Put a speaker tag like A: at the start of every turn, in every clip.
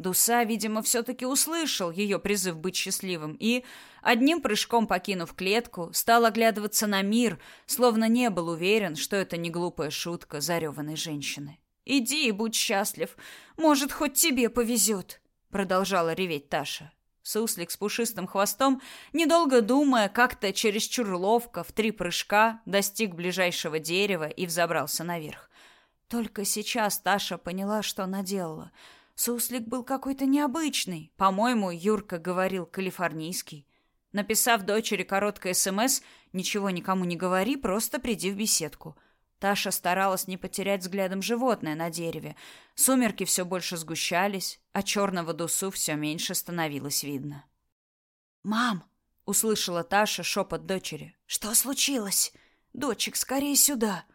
A: Дуса, видимо, все-таки услышал ее призыв быть счастливым и, одним прыжком покинув клетку, стал оглядываться на мир, словно не был уверен, что это не глупая шутка зареванной женщины. «Иди и будь счастлив. Может, хоть тебе повезет», — продолжала реветь Таша. Суслик с пушистым хвостом, недолго думая, как-то чересчур ловко в три прыжка достиг ближайшего дерева и взобрался наверх. Только сейчас Таша поняла, что она Суслик был какой-то необычный. По-моему, Юрка говорил калифорнийский. Написав дочери короткое СМС, ничего никому не говори, просто приди в беседку. Таша старалась не потерять взглядом животное на дереве. Сумерки все больше сгущались, а черного дусу все меньше становилось видно.
B: «Мам!» — услышала Таша шепот дочери.
A: «Что случилось?»
B: «Дочек, скорее сюда!»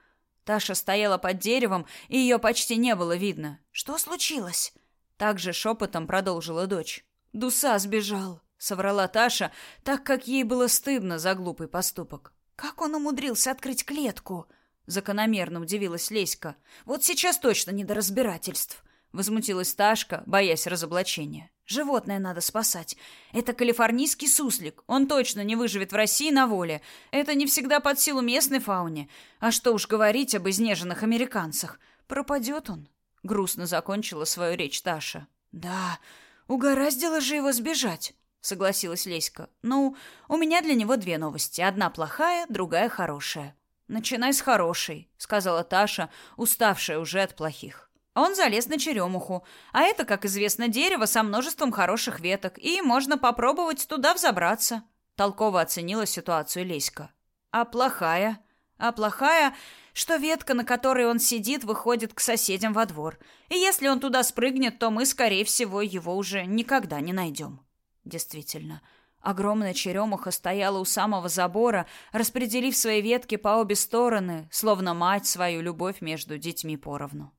A: Таша стояла под деревом, и ее почти не было видно.
B: «Что случилось?»
A: Также шепотом продолжила дочь.
B: «Дуса сбежал», — соврала Таша, так как ей было стыдно за глупый поступок.
A: «Как он умудрился открыть клетку?»
B: Закономерно удивилась Леська.
A: «Вот сейчас точно не до разбирательств», — возмутилась Ташка, боясь разоблачения. «Животное надо спасать. Это калифорнийский суслик. Он точно не выживет в России на воле. Это не всегда под силу местной фауне. А что уж говорить об изнеженных американцах. Пропадет он, грустно закончила свою речь Таша.
B: Да, угораздило же его сбежать, согласилась Леська.
A: Ну, у меня для него две новости: одна плохая, другая хорошая.
B: Начинай с хорошей, сказала Таша, уставшая уже от плохих.
A: Он залез на черемуху, а это, как известно, дерево со множеством хороших веток, и можно попробовать туда взобраться. Толково оценила ситуацию Леська.
B: А плохая?
A: А плохая что ветка, на которой он сидит, выходит к соседям во двор. И если он туда спрыгнет, то мы, скорее всего, его уже никогда не найдем. Действительно, огромная черемуха стояла у самого забора, распределив свои ветки по обе стороны, словно мать свою любовь между детьми поровну.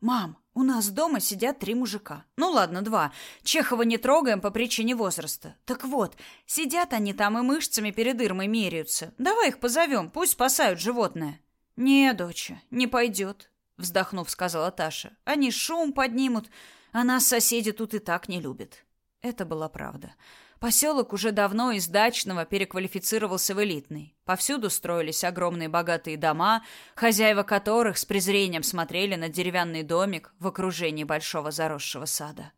B: «Мам, у нас дома сидят три мужика.
A: Ну ладно, два. Чехова не трогаем по причине возраста. Так вот, сидят они там и мышцами перед Ирмой меряются. Давай их позовем, пусть спасают животное».
B: «Не, доча, не пойдет», — вздохнув, сказала Таша. «Они шум поднимут, а нас соседи тут и так не любят».
A: Это была правда. Поселок уже давно из дачного переквалифицировался в элитный. Повсюду строились огромные богатые дома, хозяева которых с презрением смотрели на деревянный домик в окружении большого заросшего сада.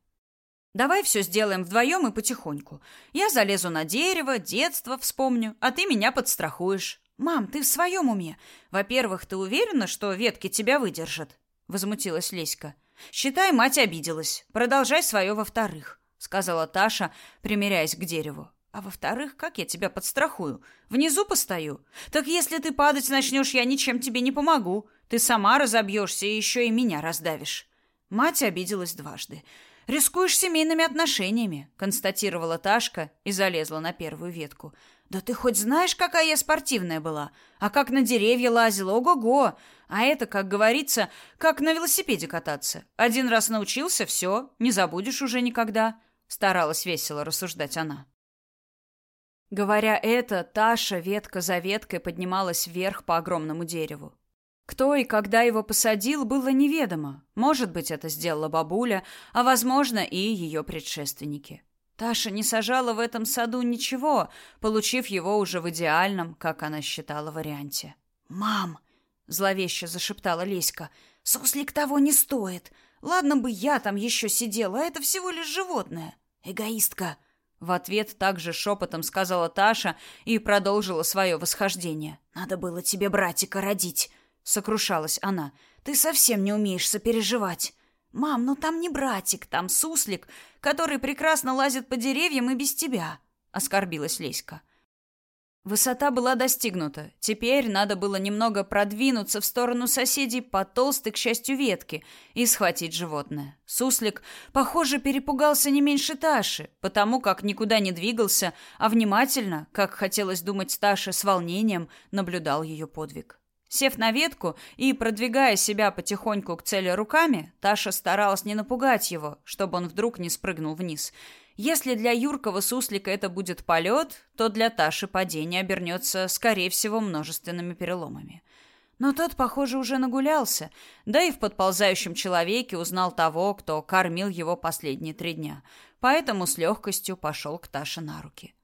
A: «Давай все сделаем вдвоем и потихоньку. Я залезу на дерево, детство вспомню, а ты меня подстрахуешь».
B: «Мам, ты в своем уме?
A: Во-первых, ты уверена, что ветки тебя выдержат?» — возмутилась Леська. «Считай, мать обиделась. Продолжай свое во-вторых», — сказала Таша, примиряясь к дереву. «А во-вторых, как я тебя подстрахую? Внизу постою? Так если ты падать начнешь, я ничем тебе не помогу. Ты сама разобьешься и еще и меня раздавишь». Мать обиделась дважды. «Рискуешь семейными отношениями», — констатировала Ташка и залезла на первую ветку. Да ты хоть знаешь, какая я спортивная была? А как на деревья лазила, ого-го! А это, как говорится, как на велосипеде кататься. Один раз научился, все, не забудешь уже никогда. Старалась весело рассуждать она. Говоря это, Таша ветка за веткой поднималась вверх по огромному дереву. Кто и когда его посадил, было неведомо. Может быть, это сделала бабуля, а, возможно, и ее предшественники. Таша не сажала в этом саду ничего, получив его уже в идеальном, как она считала, варианте.
B: «Мам!» — зловеще зашептала Леська. «Суслик того не стоит. Ладно бы я там еще сидела, а это всего лишь животное. Эгоистка!»
A: В ответ также шепотом сказала Таша и продолжила свое восхождение.
B: «Надо было тебе братика родить!» — сокрушалась она. «Ты совсем не умеешь сопереживать.
A: «Мам, ну там не братик, там суслик, который прекрасно лазит по деревьям и без тебя», — оскорбилась Леська. Высота была достигнута. Теперь надо было немного продвинуться в сторону соседей по толстой, к счастью, ветке и схватить животное. Суслик, похоже, перепугался не меньше Таши, потому как никуда не двигался, а внимательно, как хотелось думать Таше с волнением, наблюдал ее подвиг. Сев на ветку и продвигая себя потихоньку к цели руками, Таша старалась не напугать его, чтобы он вдруг не спрыгнул вниз. Если для юркого суслика это будет полет, то для Таши падение обернется, скорее всего, множественными переломами. Но тот, похоже, уже нагулялся, да и в подползающем человеке узнал того, кто кормил его последние три дня, поэтому с легкостью пошел к Таше на руки.